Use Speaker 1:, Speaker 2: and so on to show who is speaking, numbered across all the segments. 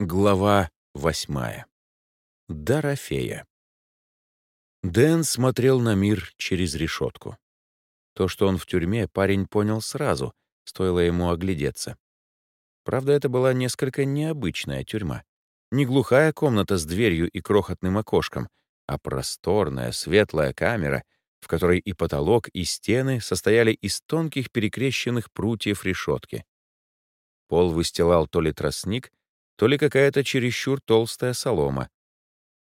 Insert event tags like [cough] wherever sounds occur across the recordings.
Speaker 1: Глава восьмая. Дорофея. Дэн смотрел на мир через решетку. То, что он в тюрьме, парень понял сразу, стоило ему оглядеться. Правда, это была несколько необычная тюрьма. Не глухая комната с дверью и крохотным окошком, а просторная, светлая камера, в которой и потолок, и стены состояли из тонких перекрещенных прутьев решетки. Пол выстилал то ли тростник, то ли какая-то чересчур толстая солома.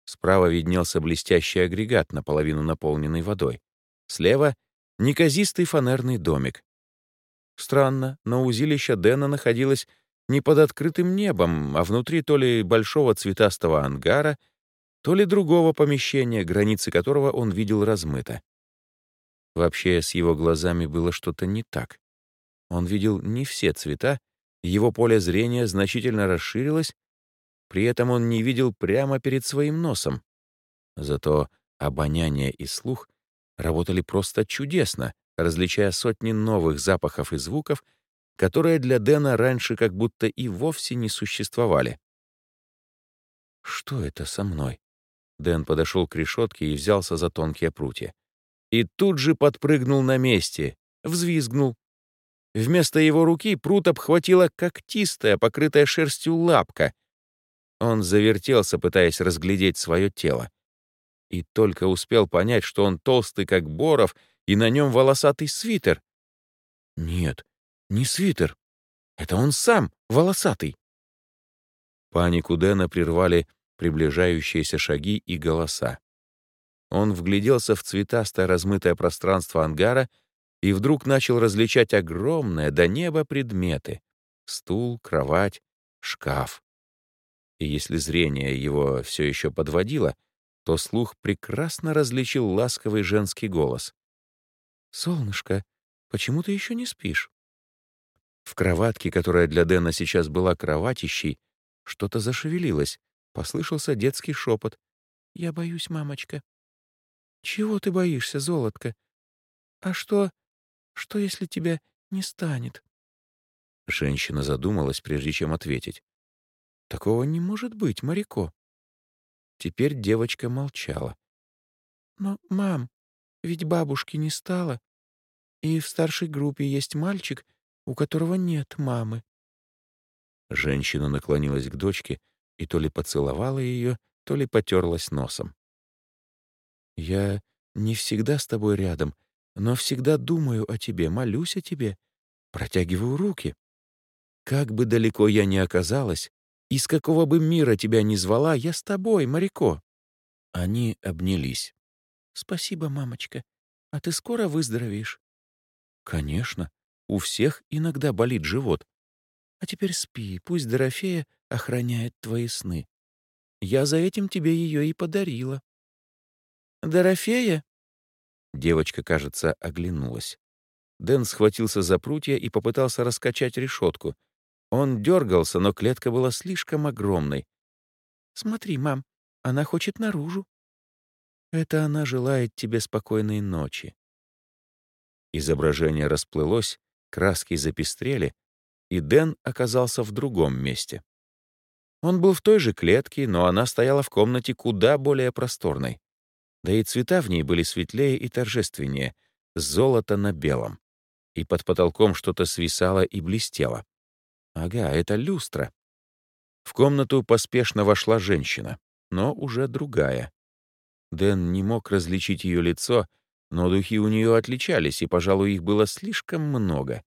Speaker 1: Справа виднелся блестящий агрегат, наполовину наполненный водой. Слева — неказистый фанерный домик. Странно, но узилище Дэна находилось не под открытым небом, а внутри то ли большого цветастого ангара, то ли другого помещения, границы которого он видел размыто. Вообще, с его глазами было что-то не так. Он видел не все цвета, его поле зрения значительно расширилось, при этом он не видел прямо перед своим носом. Зато обоняние и слух работали просто чудесно, различая сотни новых запахов и звуков, которые для Дэна раньше как будто и вовсе не существовали. «Что это со мной?» Дэн подошел к решетке и взялся за тонкие прутья. И тут же подпрыгнул на месте, взвизгнул, Вместо его руки прут обхватила когтистая, покрытая шерстью лапка. Он завертелся, пытаясь разглядеть свое тело. И только успел понять, что он толстый, как боров, и на нем волосатый свитер. Нет, не свитер. Это он сам, волосатый. Панику Дэна прервали приближающиеся шаги и голоса. Он вгляделся в цветастое размытое пространство ангара — и вдруг начал различать огромные до неба предметы — стул, кровать, шкаф. И если зрение его все еще подводило, то слух прекрасно различил ласковый женский голос. «Солнышко, почему ты еще не спишь?» В кроватке, которая для Дэна сейчас была кроватищей, что-то зашевелилось, послышался детский шепот. «Я боюсь, мамочка». «Чего ты боишься, золотко? А что, что, если тебя не станет?» Женщина задумалась, прежде чем ответить. «Такого не может быть, Марико». Теперь девочка молчала. «Но, мам, ведь бабушки не стало, и в старшей группе есть мальчик, у которого нет мамы». Женщина наклонилась к дочке и то ли поцеловала ее, то ли потерлась носом. «Я не всегда с тобой рядом», но всегда думаю о тебе, молюсь о тебе, протягиваю руки. Как бы далеко я ни оказалась, из какого бы мира тебя ни звала, я с тобой, Марико». Они обнялись. «Спасибо, мамочка. А ты скоро выздоровеешь?» «Конечно. У всех иногда болит живот. А теперь спи, пусть Дорофея охраняет твои сны. Я за этим тебе ее и подарила». «Дорофея?» Девочка, кажется, оглянулась. Дэн схватился за прутья и попытался раскачать решетку. Он дергался, но клетка была слишком огромной. «Смотри, мам, она хочет наружу». «Это она желает тебе спокойной ночи». Изображение расплылось, краски запестрели, и Дэн оказался в другом месте. Он был в той же клетке, но она стояла в комнате куда более просторной. Да и цвета в ней были светлее и торжественнее, золото на белом. И под потолком что-то свисало и блестело. Ага, это люстра. В комнату поспешно вошла женщина, но уже другая. Дэн не мог различить ее лицо, но духи у нее отличались, и, пожалуй, их было слишком много.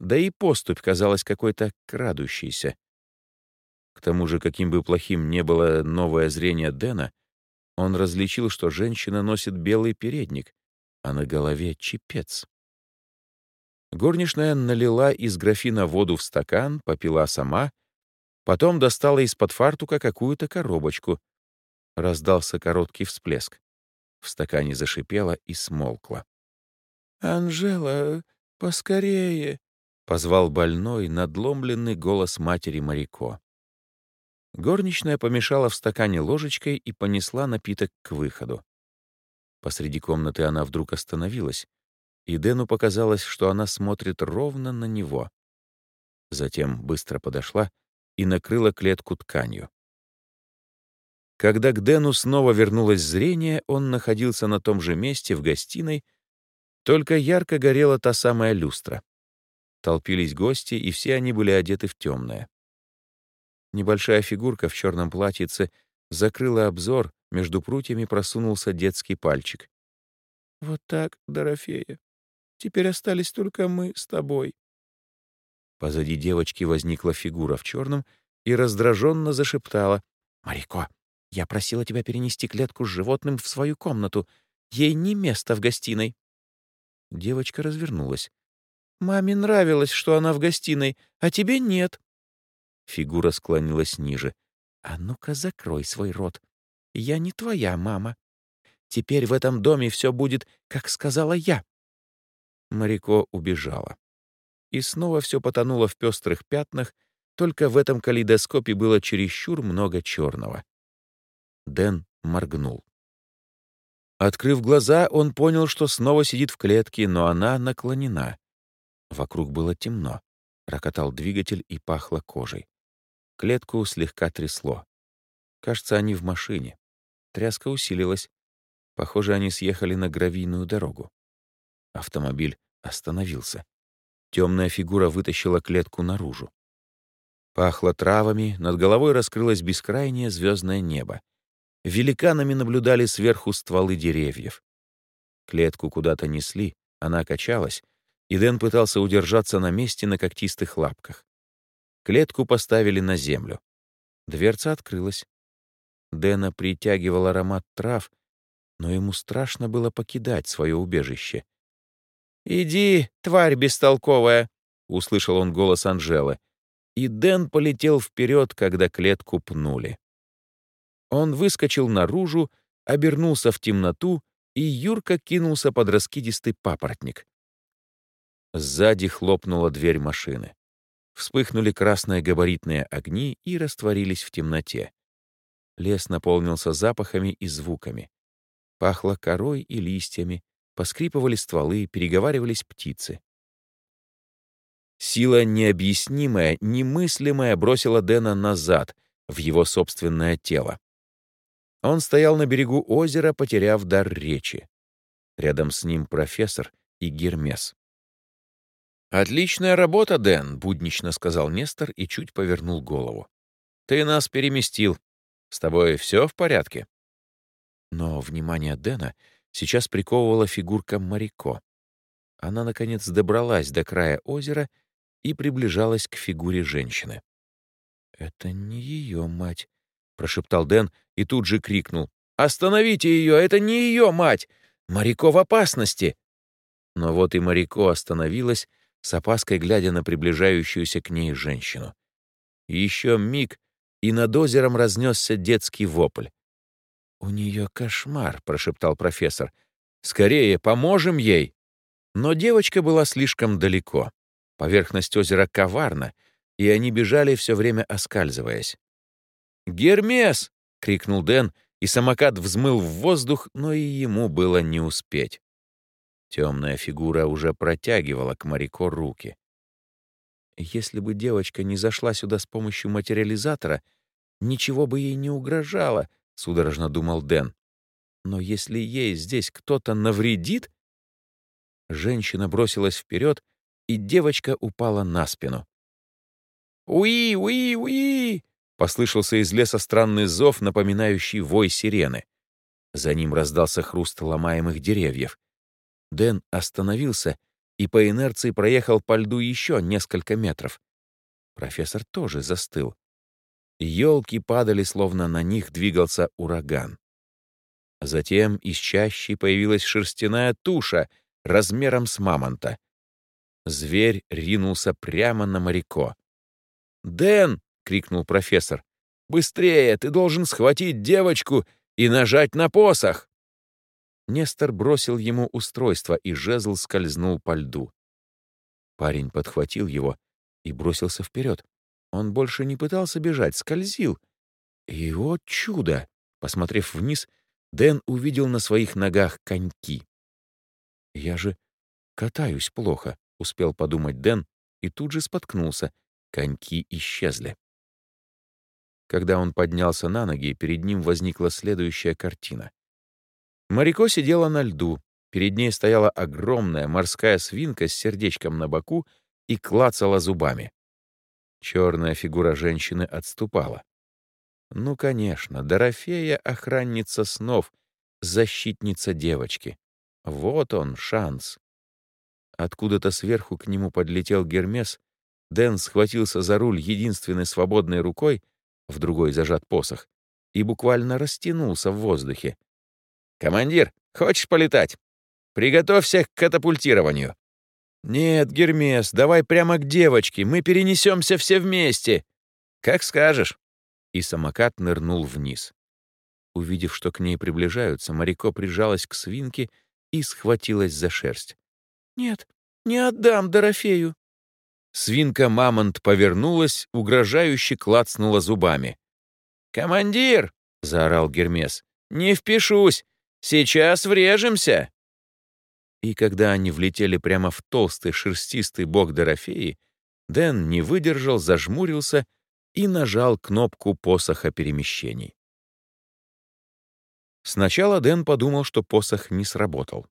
Speaker 1: Да и поступь казалась какой-то крадущейся. К тому же, каким бы плохим не было новое зрение Дэна, он различил, что женщина носит белый передник, а на голове чепец. Горничная налила из графина воду в стакан, попила сама, потом достала из-под фартука какую-то коробочку. Раздался короткий всплеск. В стакане зашипело и смолкло. «Анжела, поскорее!» — позвал больной, надломленный голос матери Марико. Горничная помешала в стакане ложечкой и понесла напиток к выходу. Посреди комнаты она вдруг остановилась, и Дэну показалось, что она смотрит ровно на него. Затем быстро подошла и накрыла клетку тканью. Когда к Дэну снова вернулось зрение, он находился на том же месте в гостиной, только ярко горела та самая люстра. Толпились гости, и все они были одеты в темное. Небольшая фигурка в черном платьице закрыла обзор, между прутьями просунулся детский пальчик. «Вот так, Дорофея. Теперь остались только мы с тобой». Позади девочки возникла фигура в черном и раздраженно зашептала. «Марико, я просила тебя перенести клетку с животным в свою комнату. Ей не место в гостиной». Девочка развернулась. «Маме нравилось, что она в гостиной, а тебе нет». Фигура склонилась ниже. «А ну-ка, закрой свой рот. Я не твоя мама. Теперь в этом доме все будет, как сказала я». Марико убежала. И снова все потонуло в пестрых пятнах, только в этом калейдоскопе было чересчур много черного. Дэн моргнул. Открыв глаза, он понял, что снова сидит в клетке, но она наклонена. Вокруг было темно. Рокотал двигатель и пахло кожей. Клетку слегка трясло. Кажется, они в машине. Тряска усилилась. Похоже, они съехали на гравийную дорогу. Автомобиль остановился. Темная фигура вытащила клетку наружу. Пахло травами, над головой раскрылось бескрайнее звездное небо. Великанами наблюдали сверху стволы деревьев. Клетку куда-то несли, она качалась, и Дэн пытался удержаться на месте на когтистых лапках. Клетку поставили на землю. Дверца открылась. Дэна притягивал аромат трав, но ему страшно было покидать свое убежище. «Иди, тварь бестолковая!» — услышал он голос Анжелы. И Дэн полетел вперед, когда клетку пнули. Он выскочил наружу, обернулся в темноту, и Юрка кинулся под раскидистый папоротник. Сзади хлопнула дверь машины. Вспыхнули красные габаритные огни и растворились в темноте. Лес наполнился запахами и звуками. Пахло корой и листьями, поскрипывали стволы, переговаривались птицы. Сила необъяснимая, немыслимая бросила Дэна назад, в его собственное тело. Он стоял на берегу озера, потеряв дар речи. Рядом с ним профессор и Гермес. «Отличная работа, Дэн», — буднично сказал Нестор и чуть повернул голову. «Ты нас переместил. С тобой все в порядке?» Но внимание Дэна сейчас приковывала фигурка Марико. Она, наконец, добралась до края озера и приближалась к фигуре женщины. «Это не ее мать», — прошептал Дэн и тут же крикнул. «Остановите ее! Это не ее мать! Марико в опасности!» Но вот и Марико остановилась, с опаской глядя на приближающуюся к ней женщину. Еще миг, и над озером разнесся детский вопль. «У нее кошмар», — прошептал профессор. «Скорее, поможем ей!» Но девочка была слишком далеко. Поверхность озера коварна, и они бежали все время оскальзываясь. «Гермес!» — крикнул Дэн, и самокат взмыл в воздух, но и ему было не успеть. Темная фигура уже протягивала к Марико руки. Если бы девочка не зашла сюда с помощью материализатора, ничего бы ей не угрожало, — судорожно думал Дэн. Но если ей здесь кто-то навредит... Женщина бросилась вперед, и девочка упала на спину. «Уи, уи, уи!» — послышался из леса странный зов, напоминающий вой сирены. За ним раздался хруст ломаемых деревьев. Дэн остановился и по инерции проехал по льду еще несколько метров. Профессор тоже застыл. Елки падали, словно на них двигался ураган. Затем из чащи появилась шерстяная туша размером с мамонта. Зверь ринулся прямо на моряко. «Дэн!» — крикнул профессор. «Быстрее! Ты должен схватить девочку и нажать на посох!» Нестор бросил ему устройство, и жезл скользнул по льду. Парень подхватил его и бросился вперед. Он больше не пытался бежать, скользил. И вот чудо! Посмотрев вниз, Дэн увидел на своих ногах коньки. «Я же катаюсь плохо», — успел подумать Дэн, и тут же споткнулся. Коньки исчезли. Когда он поднялся на ноги, перед ним возникла следующая картина. Марико сидела на льду, перед ней стояла огромная морская свинка с сердечком на боку и клацала зубами. Черная фигура женщины отступала. Ну, конечно, Дорофея — охранница снов, защитница девочки. Вот он, шанс. Откуда-то сверху к нему подлетел Гермес. Дэн схватился за руль единственной свободной рукой, в другой зажат посох, и буквально растянулся в воздухе. «Командир, хочешь полетать? Приготовься к катапультированию». «Нет, Гермес, давай прямо к девочке, мы перенесемся все вместе». «Как скажешь». И самокат нырнул вниз. Увидев, что к ней приближаются, Марико прижалась к свинке и схватилась за шерсть. «Нет, не отдам Дорофею». Свинка-мамонт повернулась, угрожающе клацнула зубами. «Командир!» — заорал Гермес. «Не впишусь! Сейчас врежемся!» И когда они влетели прямо в толстый шерстистый бок Дорофеи, Дэн не выдержал, зажмурился и нажал кнопку посоха перемещений. Сначала Дэн подумал, что посох не сработал,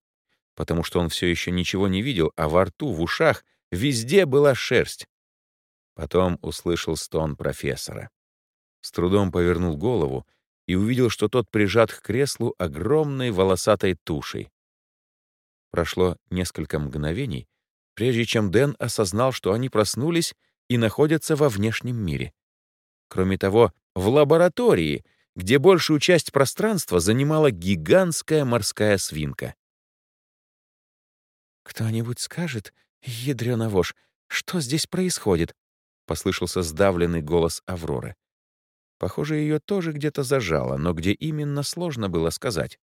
Speaker 1: потому что он все еще ничего не видел, а во рту, в ушах везде была шерсть. Потом услышал стон профессора. С трудом повернул голову и увидел, что тот прижат к креслу огромной волосатой тушей. Прошло несколько мгновений, прежде чем Дэн осознал, что они проснулись и находятся во внешнем мире. Кроме того, в лаборатории, где большую часть пространства занимала гигантская морская свинка. «Кто-нибудь скажет, ядрёна что здесь происходит?» — послышался сдавленный голос Авроры. Похоже, ее тоже где-то зажало, но где именно сложно было сказать.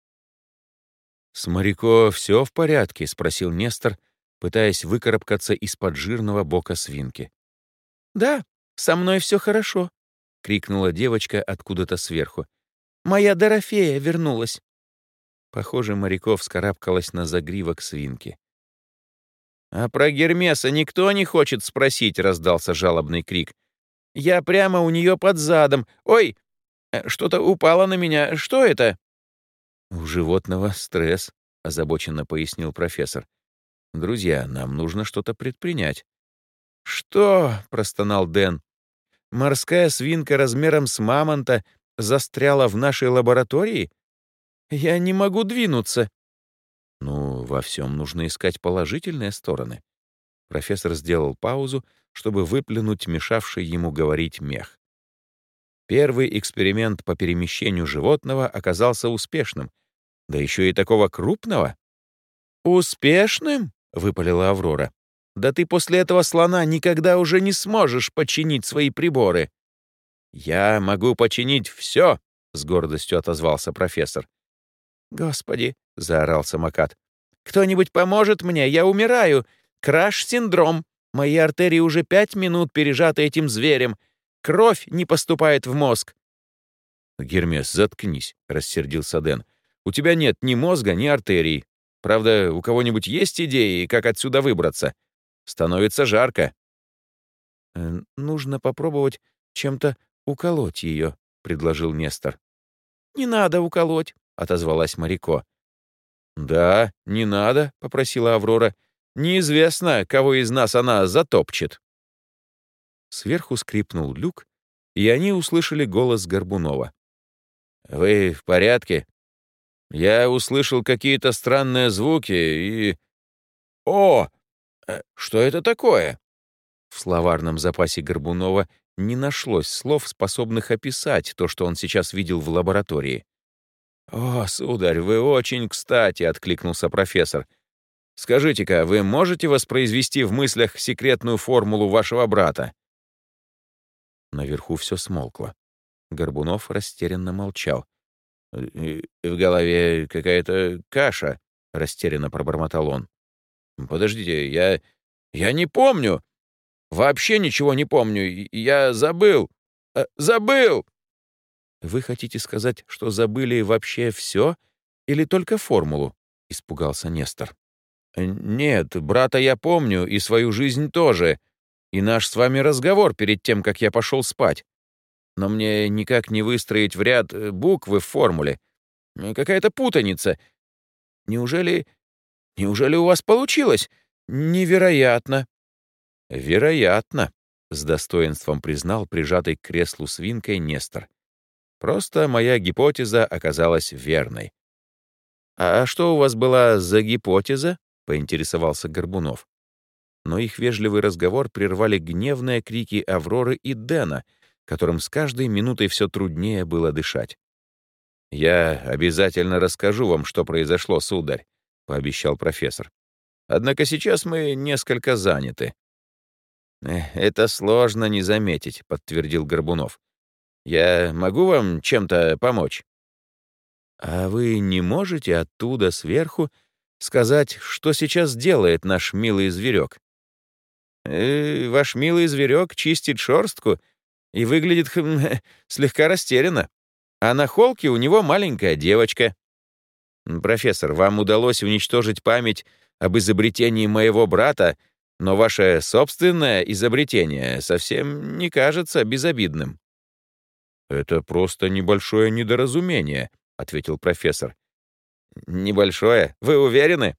Speaker 1: «С Моряко все в порядке?» — спросил Нестор, пытаясь выкарабкаться из-под жирного бока свинки. «Да, со мной все хорошо», — крикнула девочка откуда-то сверху. «Моя Дорофея вернулась». Похоже, Моряков скарабкалась на загривок свинки. «А про Гермеса никто не хочет спросить?» — раздался жалобный крик. «Я прямо у нее под задом. Ой, э, что-то упало на меня. Что это?» «У животного стресс», — озабоченно пояснил профессор. «Друзья, нам нужно что-то предпринять». «Что?» — простонал Дэн. «Морская свинка размером с мамонта застряла в нашей лаборатории? Я не могу двинуться». «Ну, во всем нужно искать положительные стороны». Профессор сделал паузу, чтобы выплюнуть мешавший ему говорить мех. Первый эксперимент по перемещению животного оказался успешным, да еще и такого крупного. «Успешным?» — выпалила Аврора. «Да ты после этого слона никогда уже не сможешь починить свои приборы». «Я могу починить все», — с гордостью отозвался профессор. «Господи!» — заорал самокат. «Кто-нибудь поможет мне? Я умираю! Краш-синдром! Мои артерии уже пять минут пережаты этим зверем. Кровь не поступает в мозг!» «Гермес, заткнись!» — рассердился Дэн. У тебя нет ни мозга, ни артерий. Правда, у кого-нибудь есть идеи, как отсюда выбраться? Становится жарко». «Э, «Нужно попробовать чем-то уколоть ее», — предложил Нестор. «Не надо уколоть», — отозвалась Марико. «Да, не надо», — попросила Аврора. «Неизвестно, кого из нас она затопчет». Сверху скрипнул люк, и они услышали голос Горбунова. «Вы в порядке?» Я услышал какие-то странные звуки и... О! Э, что это такое? В словарном запасе Горбунова не нашлось слов, способных описать то, что он сейчас видел в лаборатории. «О, сударь, вы очень кстати», — откликнулся профессор. «Скажите-ка, вы можете воспроизвести в мыслях секретную формулу вашего брата?» Наверху все смолкло. Горбунов растерянно молчал. В голове какая-то каша, — растерянно пробормотал он. «Подождите, я... я не помню. Вообще ничего не помню. Я забыл. Э, забыл!» «Вы хотите сказать, что забыли вообще все или только формулу?» — испугался Нестор. «Э, «Нет, брата я помню, и свою жизнь тоже, и наш с вами разговор перед тем, как я пошел спать. но мне никак не выстроить в ряд э, буквы в формуле. Какая-то путаница. Неужели... Неужели у вас получилось? Невероятно!» «Вероятно», — с достоинством признал прижатый к креслу свинкой Нестор. «Просто моя гипотеза оказалась верной». «А что у вас была за гипотеза?» — поинтересовался Горбунов. Но их вежливый разговор прервали гневные крики Авроры и Дэна, которым с каждой минутой все труднее было дышать. «Я обязательно расскажу вам, что произошло, сударь», — пообещал профессор. «Однако сейчас мы несколько заняты». «Это сложно не заметить», — подтвердил Горбунов. «Я могу вам чем-то помочь?» «А вы не можете оттуда, сверху, сказать, что сейчас делает наш милый зверек?» э, «Ваш милый зверек чистит шорстку и выглядит хм, [laughs] слегка растерянно. А на холке у него маленькая девочка. Профессор, вам удалось уничтожить память об изобретении моего брата, но ваше собственное изобретение совсем не кажется безобидным». «Это просто небольшое недоразумение», — ответил профессор. «Небольшое? Вы уверены?»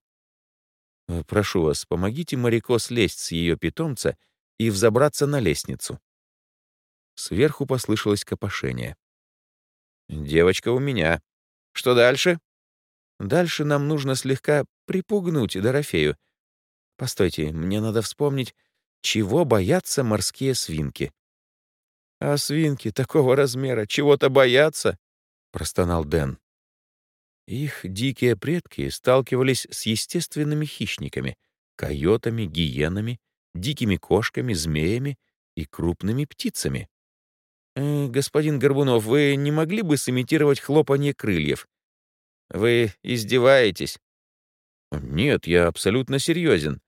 Speaker 1: «Э, «Прошу вас, помогите Марико слезть с ее питомца и взобраться на лестницу». Сверху послышалось копошение. «Девочка у меня. Что дальше?» «Дальше нам нужно слегка припугнуть Дорофею. Постойте, мне надо вспомнить, чего боятся морские свинки». «А свинки такого размера чего-то боятся?» — простонал Дэн. Их дикие предки сталкивались с естественными хищниками — койотами, гиенами, дикими кошками, змеями и крупными птицами. «Э, «Господин Горбунов, вы не могли бы сымитировать хлопанье крыльев? Вы издеваетесь?» «Нет, я абсолютно серьезен».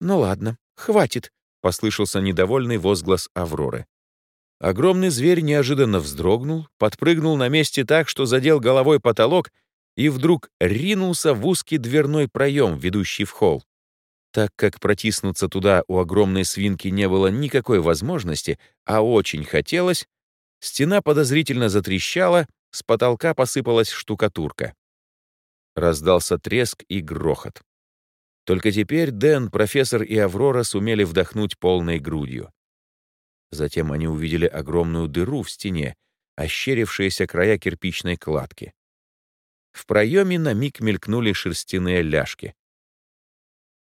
Speaker 1: «Ну ладно, хватит», — послышался недовольный возглас Авроры. Огромный зверь неожиданно вздрогнул, подпрыгнул на месте так, что задел головой потолок и вдруг ринулся в узкий дверной проем, ведущий в холл. Так как протиснуться туда у огромной свинки не было никакой возможности, а очень хотелось, стена подозрительно затрещала, с потолка посыпалась штукатурка. Раздался треск и грохот. Только теперь Дэн, профессор и Аврора сумели вдохнуть полной грудью. Затем они увидели огромную дыру в стене, ощерившиеся края кирпичной кладки. В проеме на миг мелькнули шерстяные ляжки.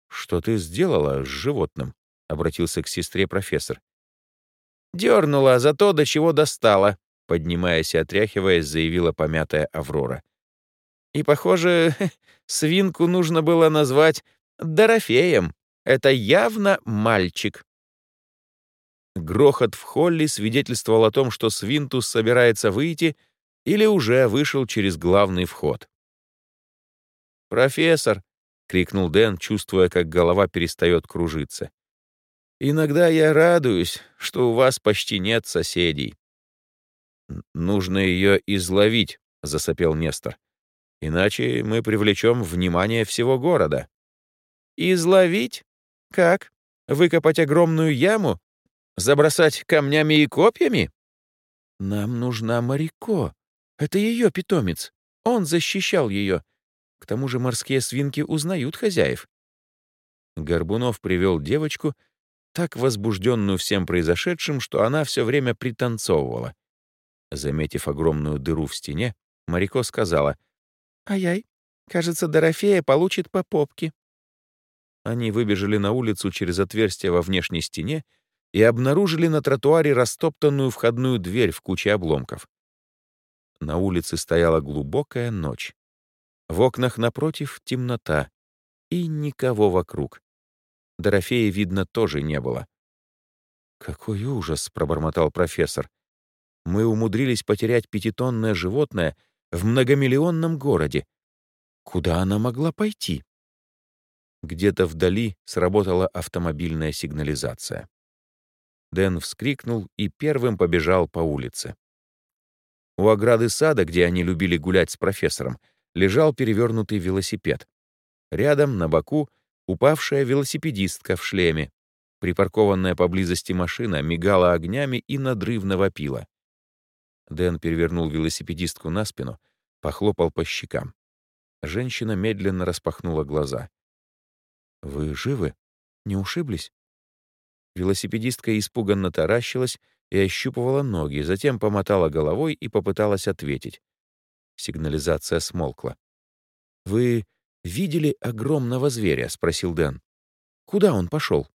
Speaker 1: «Что ты сделала с животным?» — обратился к сестре профессор. «Дернула за то, до чего достала», — поднимаясь и отряхиваясь, заявила помятая Аврора. «И, похоже, [laughs] свинку нужно было назвать Дорофеем. Это явно мальчик». Грохот в холле свидетельствовал о том, что Свинтус собирается выйти или уже вышел через главный вход. «Профессор!» — крикнул Дэн, чувствуя, как голова перестает кружиться. «Иногда я радуюсь, что у вас почти нет соседей». «Нужно ее изловить», — засопел Нестор. «Иначе мы привлечем внимание всего города». «Изловить? Как? Выкопать огромную яму? Забросать камнями и копьями?» «Нам нужна Марико. Это ее питомец. Он защищал ее. К тому же морские свинки узнают хозяев. Горбунов привел девочку, так возбужденную всем произошедшим, что она все время пританцовывала. Заметив огромную дыру в стене, Марико сказала, «Ай-яй, кажется, Дорофея получит по попке». Они выбежали на улицу через отверстие во внешней стене и обнаружили на тротуаре растоптанную входную дверь в куче обломков. На улице стояла глубокая ночь. В окнах напротив темнота и никого вокруг. Дорофея, видно, тоже не было. «Какой ужас!» — пробормотал профессор. «Мы умудрились потерять пятитонное животное в многомиллионном городе. Куда она могла пойти?» Где-то вдали сработала автомобильная сигнализация. Дэн вскрикнул и первым побежал по улице. У ограды сада, где они любили гулять с профессором, лежал перевернутый велосипед. Рядом, на боку, упавшая велосипедистка в шлеме. Припаркованная поблизости машина мигала огнями и надрывно вопила. Дэн перевернул велосипедистку на спину, похлопал по щекам. Женщина медленно распахнула глаза. «Вы живы? Не ушиблись?» Велосипедистка испуганно таращилась и ощупывала ноги, затем помотала головой и попыталась ответить. Сигнализация смолкла. «Вы видели огромного зверя?» — спросил Дэн. «Куда он пошел?»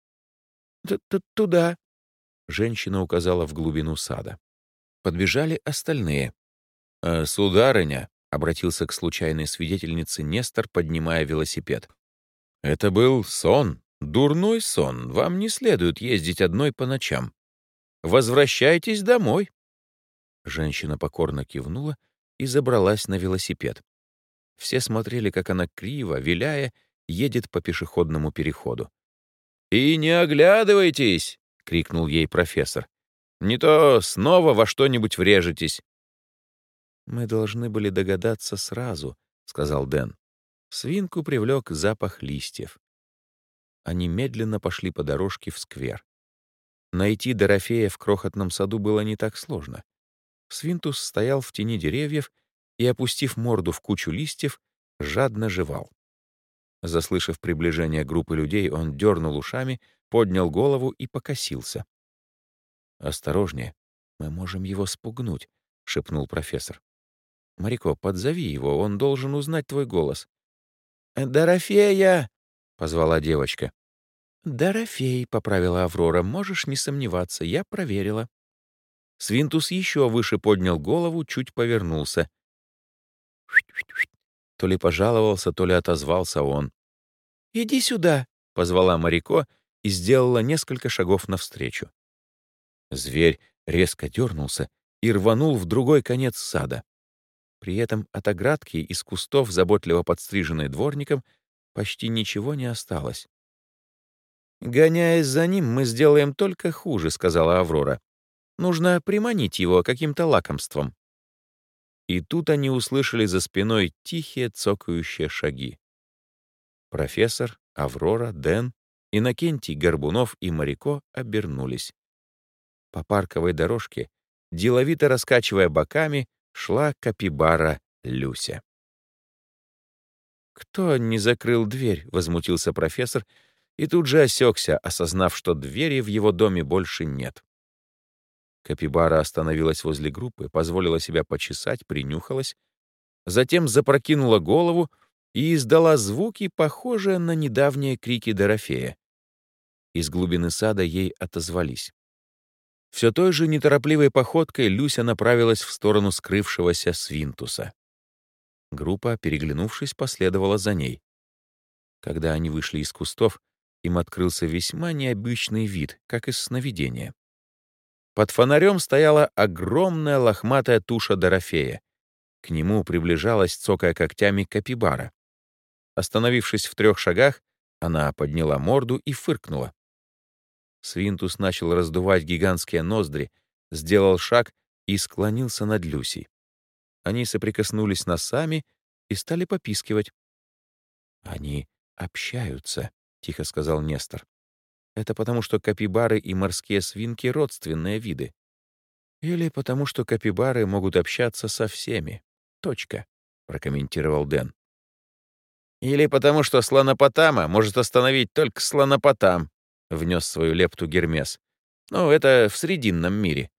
Speaker 1: «Туда», — женщина указала в глубину сада. Подбежали остальные. «Э, «Сударыня», — обратился к случайной свидетельнице Нестор, поднимая велосипед. «Это был сон, дурной сон. Вам не следует ездить одной по ночам. Возвращайтесь домой». Женщина покорно кивнула и забралась на велосипед. Все смотрели, как она криво, виляя, едет по пешеходному переходу. «И не оглядывайтесь!» — крикнул ей профессор. Не то снова во что-нибудь врежетесь». «Мы должны были догадаться сразу», — сказал Дэн. Свинку привлек запах листьев. Они медленно пошли по дорожке в сквер. Найти Дорофея в крохотном саду было не так сложно. Свинтус стоял в тени деревьев и, опустив морду в кучу листьев, жадно жевал. Заслышав приближение группы людей, он дернул ушами, поднял голову и покосился. «Осторожнее, мы можем его спугнуть», — шепнул профессор. «Марико, подзови его, он должен узнать твой голос». «Дорофея!» — позвала девочка. «Дорофей», — поправила Аврора, — «можешь не сомневаться, я проверила». Свинтус еще выше поднял голову, чуть повернулся. То ли пожаловался, то ли отозвался он. «Иди сюда», — позвала Марико и сделала несколько шагов навстречу. Зверь резко дернулся и рванул в другой конец сада. При этом от оградки из кустов, заботливо подстриженной дворником, почти ничего не осталось. «Гоняясь за ним, мы сделаем только хуже», — сказала Аврора. «Нужно приманить его каким-то лакомством». И тут они услышали за спиной тихие цокающие шаги. Профессор, Аврора, Дэн, Иннокентий, Горбунов и Моряко обернулись. По парковой дорожке, деловито раскачивая боками, шла капибара Люся. «Кто не закрыл дверь?» — возмутился профессор, и тут же осекся, осознав, что двери в его доме больше нет. Капибара остановилась возле группы, позволила себя почесать, принюхалась, затем запрокинула голову и издала звуки, похожие на недавние крики Дорофея. Из глубины сада ей отозвались. Все той же неторопливой походкой Люся направилась в сторону скрывшегося свинтуса. Группа, переглянувшись, последовала за ней. Когда они вышли из кустов, им открылся весьма необычный вид, как из сновидения. Под фонарем стояла огромная лохматая туша Дорофея. К нему приближалась, цокая когтями, капибара. Остановившись в трех шагах, она подняла морду и фыркнула. Свинтус начал раздувать гигантские ноздри, сделал шаг и склонился над Люсей. Они соприкоснулись носами и стали попискивать. «Они общаются», — тихо сказал Нестор. «Это потому, что капибары и морские свинки — родственные виды. Или потому, что капибары могут общаться со всеми. Точка», — прокомментировал Дэн. «Или потому, что слонопотама может остановить только слонопотам», — внес свою лепту Гермес. «Ну, это в Срединном мире».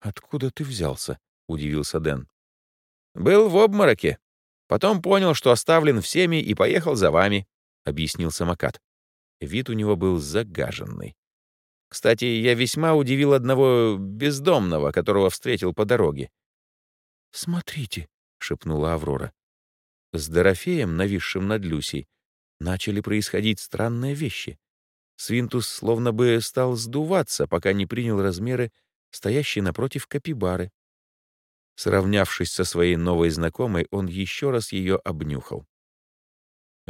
Speaker 1: «Откуда ты взялся?» — удивился Дэн. «Был в обмороке. Потом понял, что оставлен всеми и поехал за вами», — объяснил самокат. Вид у него был загаженный. Кстати, я весьма удивил одного бездомного, которого встретил по дороге. «Смотрите», — шепнула Аврора. С Дорофеем, нависшим над Люсей, начали происходить странные вещи. Свинтус словно бы стал сдуваться, пока не принял размеры стоящей напротив капибары. Сравнявшись со своей новой знакомой, он еще раз ее обнюхал.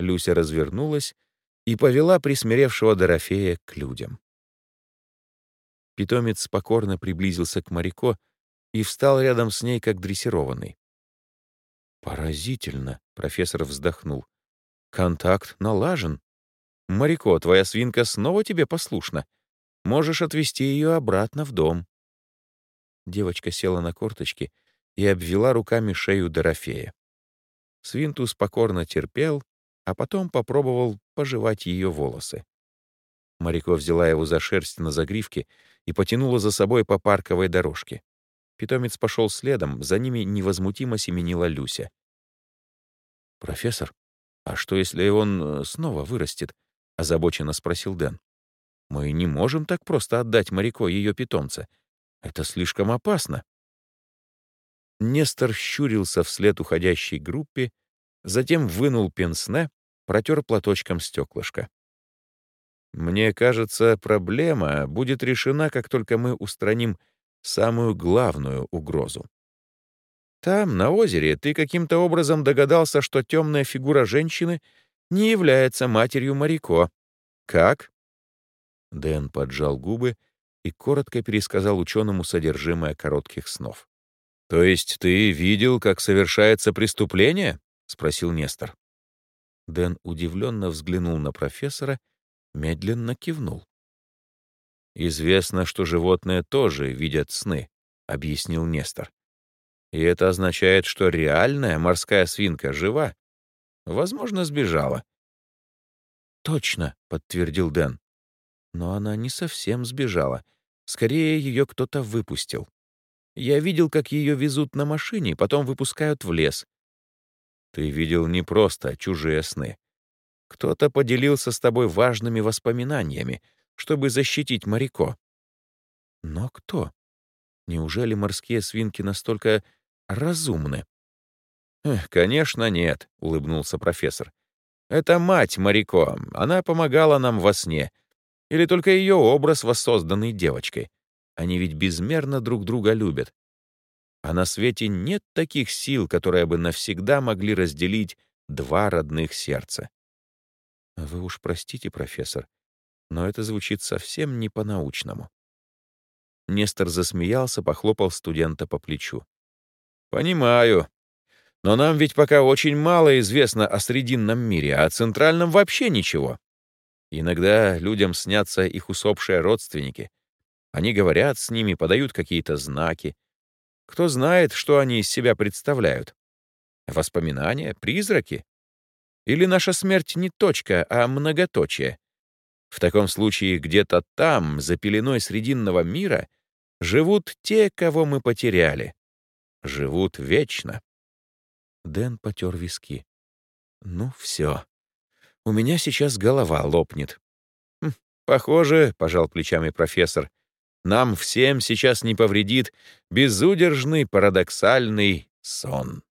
Speaker 1: Люся развернулась и повела присмиревшего Дорофея к людям. Питомец покорно приблизился к Марико и встал рядом с ней, как дрессированный. «Поразительно», — профессор вздохнул. «Контакт налажен. «Марико, твоя свинка снова тебе послушна. Можешь отвезти ее обратно в дом». Девочка села на корточки и обвела руками шею Дорофея. Свинтус покорно терпел, а потом попробовал пожевать ее волосы. Марико взяла его за шерсть на загривке и потянула за собой по парковой дорожке. Питомец пошел следом, за ними невозмутимо семенила Люся. «Профессор, а что, если он э, снова вырастет?» — озабоченно спросил Дэн. «Мы не можем так просто отдать Марико ее питомца. Это слишком опасно». Нестор щурился вслед уходящей группе, затем вынул пенсне, протер платочком стеклышко. «Мне кажется, проблема будет решена, как только мы устраним самую главную угрозу. Там, на озере, ты каким-то образом догадался, что темная фигура женщины не является матерью Марико. Как?» Дэн поджал губы и коротко пересказал ученому содержимое коротких снов. «То есть ты видел, как совершается преступление?» — спросил Нестор. Дэн удивленно взглянул на профессора, медленно кивнул. «Известно, что животные тоже видят сны», — объяснил Нестор. «И это означает, что реальная морская свинка жива. Возможно, сбежала». «Точно», — подтвердил Дэн. «Но она не совсем сбежала. Скорее, ее кто-то выпустил. Я видел, как ее везут на машине, потом выпускают в лес. Ты видел не просто чужие сны. Кто-то поделился с тобой важными воспоминаниями, чтобы защитить Марико. Но кто? Неужели морские свинки настолько разумны? «Конечно, нет», — улыбнулся профессор. «Это мать Марико. Она помогала нам во сне. Или только ее образ, воссозданный девочкой. Они ведь безмерно друг друга любят. А на свете нет таких сил, которые бы навсегда могли разделить два родных сердца. Вы уж простите, профессор, но это звучит совсем не по-научному. Нестор засмеялся, похлопал студента по плечу. «Понимаю. Но нам ведь пока очень мало известно о Срединном мире, а о Центральном вообще ничего. Иногда людям снятся их усопшие родственники, они говорят с ними, подают какие-то знаки. Кто знает, что они из себя представляют? Воспоминания? Призраки? Или наша смерть не точка, а многоточие? В таком случае где-то там, за пеленой Срединного мира, живут те, кого мы потеряли. Живут вечно. Дэн потер виски. Ну, все. У меня сейчас голова лопнет. Хм, «Похоже», — пожал плечами профессор, нам всем сейчас не повредит безудержный парадоксальный сон.